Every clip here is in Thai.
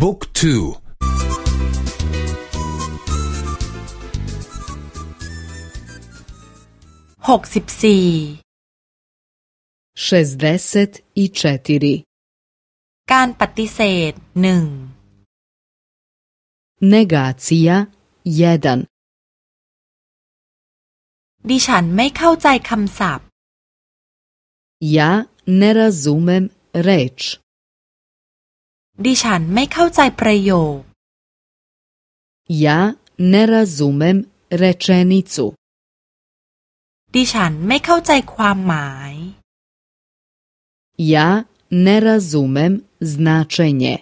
บุ๊กทูหกสิบสี่การปฏิเสธหนึ่ง Negacija 1ดิฉันไม่เข้าใจคำศัพท์ Ja ne razumem reč ดิฉันไม่เข้าใจประโยค Ja ne razumem rečenicu ดิฉันไม่เข้าใจความหมาย Ja ne razumem značenje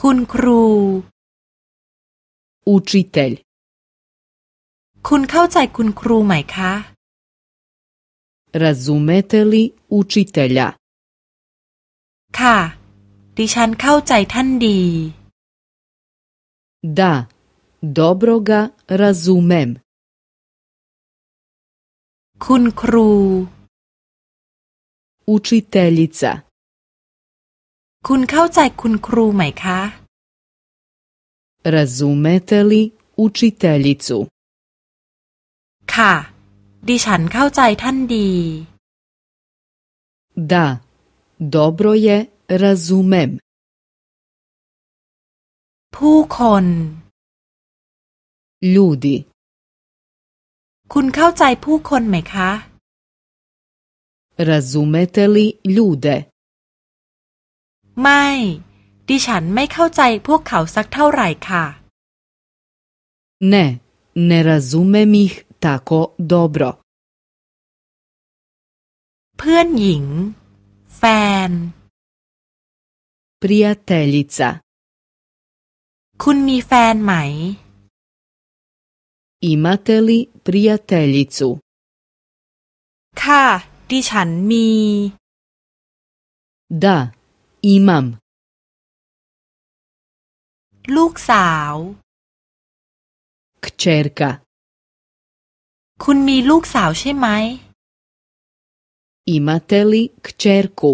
คุณครู Učitelj คุณเข้าใจคุณครูไหมคะ Razumete li učitelja ค่ะ ดิฉันเข้าใจท่านดี Da, dobro ga razumem คุณครู Učiteljica คุณเข้าใจคุณครูไหมคะ Razumete li učiteljicu ค่ะ ดิฉันเข้าใจท่านดี Da, dobro je razumem ผู้คน Ljudi คุณเข้าใจผู้คนไหมคะ Razumete li ljude ไม่ ดิฉันไม่เข้าใจพวกเขาสักเท่าไหร่ค่ะ Ne, ne razumem ih tako dobro เพื่อนหญิง แฟน Prijateljica คุณมีแฟนไหม Imate li prijateljicu ค่ะ ดิฉันมี Da, imam ลูกสาว Kćerka คุณมีลูกสาวใช่ไหม Imate li kćerku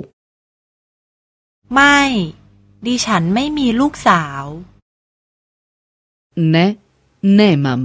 ไม่ ดิฉันไม่มีลูกสาว Ne, nemam